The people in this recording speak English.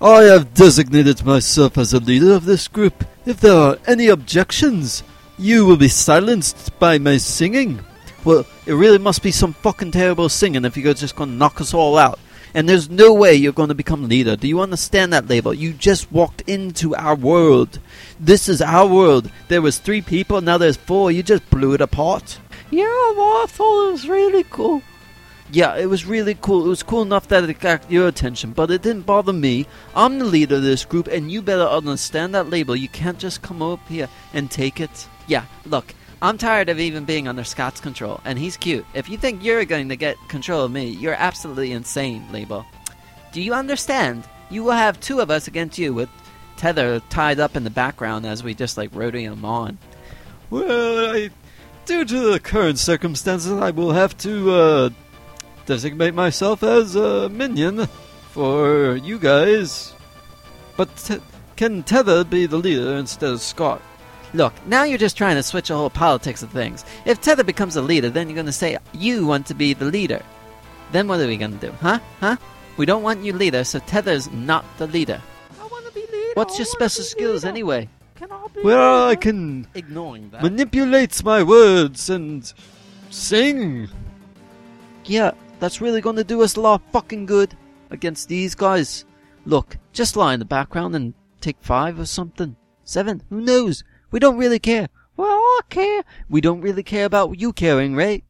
I have designated myself as the leader of this group. If there are any objections, you will be silenced by my singing. Well, it really must be some fucking terrible singing if you're just gonna knock us all out. And there's no way you're gonna become leader. Do you understand that, Label? You just walked into our world. This is our world. There was three people, now there's four. You just blew it apart. Yeah, well, I thought it was really cool. Yeah, it was really cool. It was cool enough that it got your attention, but it didn't bother me. I'm the leader of this group, and you better understand that label. You can't just come up here and take it. Yeah, look, I'm tired of even being under Scott's control, and he's cute. If you think you're going to get control of me, you're absolutely insane, Label. Do you understand? You will have two of us against you, with Tether tied up in the background as we just like rodeo him on. Well, I, due to the current circumstances, I will have to uh, designate myself as a minion for you guys. But te- can Tether be the leader instead of Scott? Look, now you're just trying to switch the whole politics of things. If Tether becomes a leader, then you're going to say you want to be the leader. Then what are we going to do, huh? Huh? We don't want you leader, so Tether's not the leader. I want to be leader. What's your special skills leader. anyway? Can I be Well, I can Ignoring that. manipulate my words and sing. Yeah, that's really going to do us a lot of fucking good against these guys. Look, just lie in the background and take five or something. Seven, who knows? We don't really care. Well, I care. We don't really care about you caring, right?